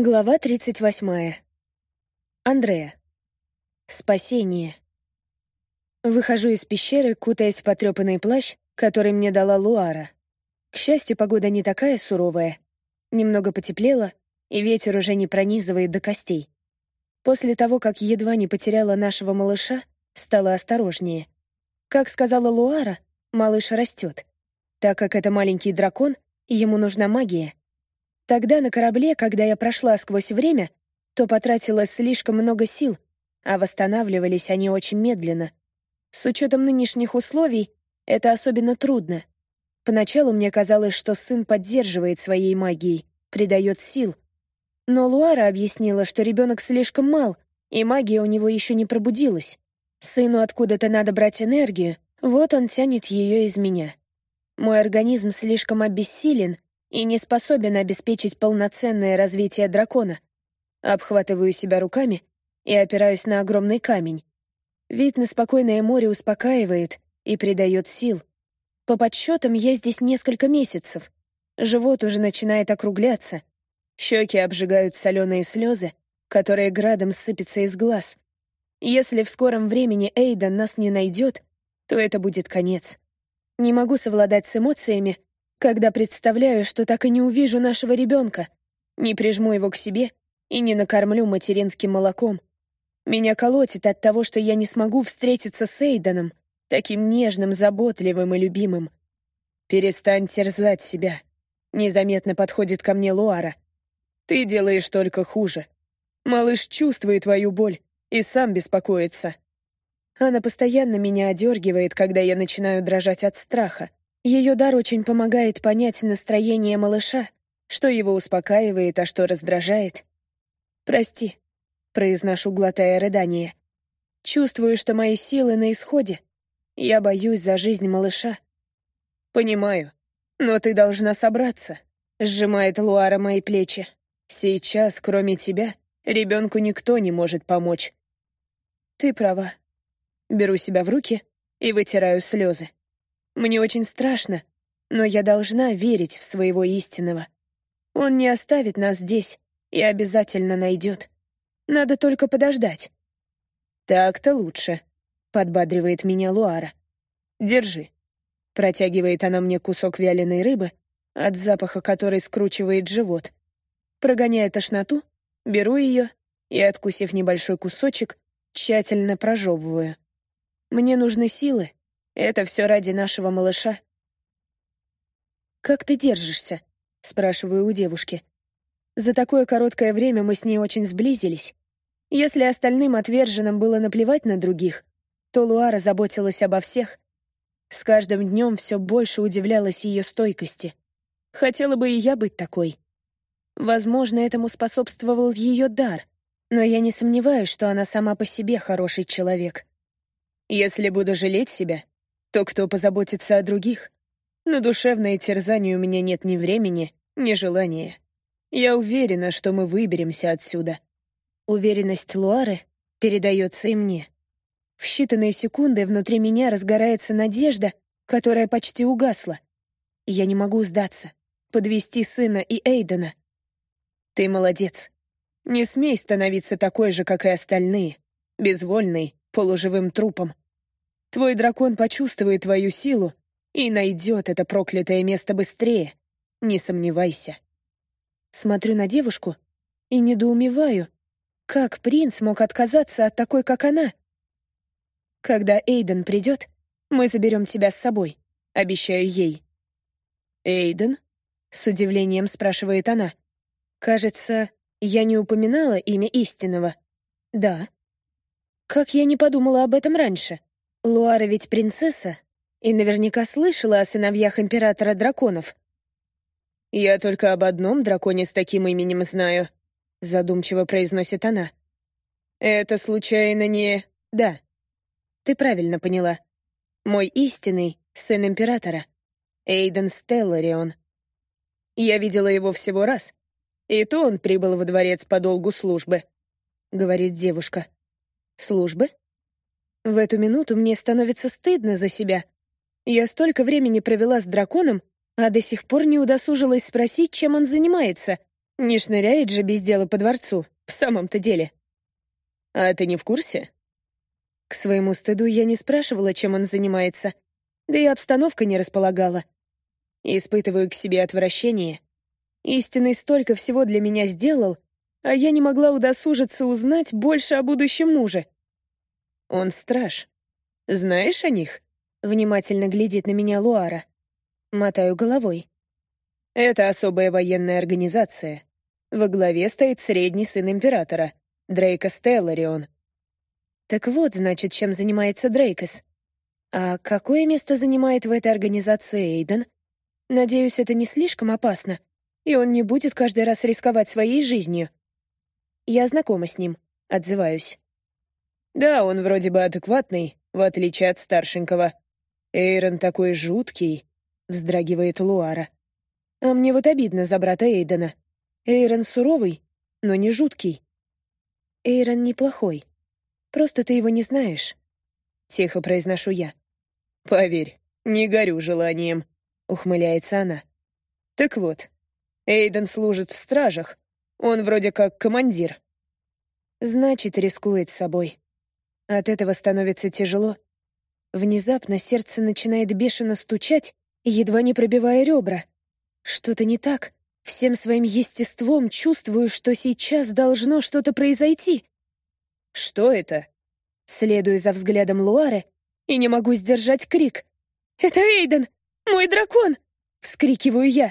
Глава 38. Андрея. Спасение. Выхожу из пещеры, кутаясь в потрёпанный плащ, который мне дала Луара. К счастью, погода не такая суровая. Немного потеплело, и ветер уже не пронизывает до костей. После того, как едва не потеряла нашего малыша, стала осторожнее. Как сказала Луара, малыш растет. Так как это маленький дракон, ему нужна магия — Тогда на корабле, когда я прошла сквозь время, то потратила слишком много сил, а восстанавливались они очень медленно. С учетом нынешних условий это особенно трудно. Поначалу мне казалось, что сын поддерживает своей магией, придает сил. Но Луара объяснила, что ребенок слишком мал, и магия у него еще не пробудилась. Сыну откуда-то надо брать энергию, вот он тянет ее из меня. Мой организм слишком обессилен, и не способен обеспечить полноценное развитие дракона. Обхватываю себя руками и опираюсь на огромный камень. Вид на спокойное море успокаивает и придает сил. По подсчетам, я здесь несколько месяцев. Живот уже начинает округляться. Щеки обжигают соленые слезы, которые градом сыпятся из глаз. Если в скором времени Эйда нас не найдет, то это будет конец. Не могу совладать с эмоциями когда представляю, что так и не увижу нашего ребенка, не прижму его к себе и не накормлю материнским молоком. Меня колотит от того, что я не смогу встретиться с Эйданом, таким нежным, заботливым и любимым. «Перестань терзать себя», — незаметно подходит ко мне Луара. «Ты делаешь только хуже. Малыш чувствует твою боль и сам беспокоится». Она постоянно меня одергивает, когда я начинаю дрожать от страха. Ее дар очень помогает понять настроение малыша, что его успокаивает, а что раздражает. «Прости», — произношу, глотая рыдание. «Чувствую, что мои силы на исходе. Я боюсь за жизнь малыша». «Понимаю, но ты должна собраться», — сжимает Луара мои плечи. «Сейчас, кроме тебя, ребенку никто не может помочь». «Ты права». Беру себя в руки и вытираю слезы. Мне очень страшно, но я должна верить в своего истинного. Он не оставит нас здесь и обязательно найдет. Надо только подождать. «Так-то лучше», — подбадривает меня Луара. «Держи». Протягивает она мне кусок вяленой рыбы, от запаха которой скручивает живот. Прогоняя тошноту, беру ее и, откусив небольшой кусочек, тщательно прожевываю. Мне нужны силы, это все ради нашего малыша. «Как ты держишься?» — спрашиваю у девушки. За такое короткое время мы с ней очень сблизились. Если остальным отверженным было наплевать на других, то Луара заботилась обо всех. С каждым днем все больше удивлялась ее стойкости. Хотела бы и я быть такой. Возможно, этому способствовал ее дар, но я не сомневаюсь, что она сама по себе хороший человек. Если буду жалеть себя, то кто позаботится о других? На душевное терзание у меня нет ни времени, ни желания. Я уверена, что мы выберемся отсюда. Уверенность Луары передается и мне. В считанные секунды внутри меня разгорается надежда, которая почти угасла. Я не могу сдаться, подвести сына и Эйдена. Ты молодец. Не смей становиться такой же, как и остальные, безвольный, полуживым трупом. Твой дракон почувствует твою силу и найдет это проклятое место быстрее. Не сомневайся. Смотрю на девушку и недоумеваю, как принц мог отказаться от такой, как она. Когда Эйден придет, мы заберем тебя с собой, обещаю ей. Эйден? С удивлением спрашивает она. Кажется, я не упоминала имя истинного. Да. Как я не подумала об этом раньше? Луара ведь принцесса и наверняка слышала о сыновьях императора драконов. «Я только об одном драконе с таким именем знаю», — задумчиво произносит она. «Это случайно не...» «Да, ты правильно поняла. Мой истинный сын императора, Эйден Стелларион. Я видела его всего раз, и то он прибыл во дворец по долгу службы», — говорит девушка. «Службы?» В эту минуту мне становится стыдно за себя. Я столько времени провела с драконом, а до сих пор не удосужилась спросить, чем он занимается. Не шныряет же без дела по дворцу, в самом-то деле. А ты не в курсе? К своему стыду я не спрашивала, чем он занимается, да и обстановка не располагала. Испытываю к себе отвращение. Истинный столько всего для меня сделал, а я не могла удосужиться узнать больше о будущем муже. Он страж. Знаешь о них? Внимательно глядит на меня Луара. Мотаю головой. Это особая военная организация. Во главе стоит средний сын императора, Дрейка Стелларион. Так вот, значит, чем занимается Дрейкос. А какое место занимает в этой организации Эйден? Надеюсь, это не слишком опасно, и он не будет каждый раз рисковать своей жизнью. Я знакома с ним, отзываюсь. Да, он вроде бы адекватный, в отличие от старшенького. Эйрон такой жуткий, вздрагивает Луара. А мне вот обидно за брата Эйдена. Эйрон суровый, но не жуткий. Эйрон неплохой. Просто ты его не знаешь. Тихо произношу я. Поверь, не горю желанием, ухмыляется она. Так вот, Эйден служит в стражах. Он вроде как командир. Значит, рискует собой. От этого становится тяжело. Внезапно сердце начинает бешено стучать, едва не пробивая ребра. Что-то не так. Всем своим естеством чувствую, что сейчас должно что-то произойти. Что это? Следую за взглядом Луары и не могу сдержать крик. «Это Эйден! Мой дракон!» — вскрикиваю я.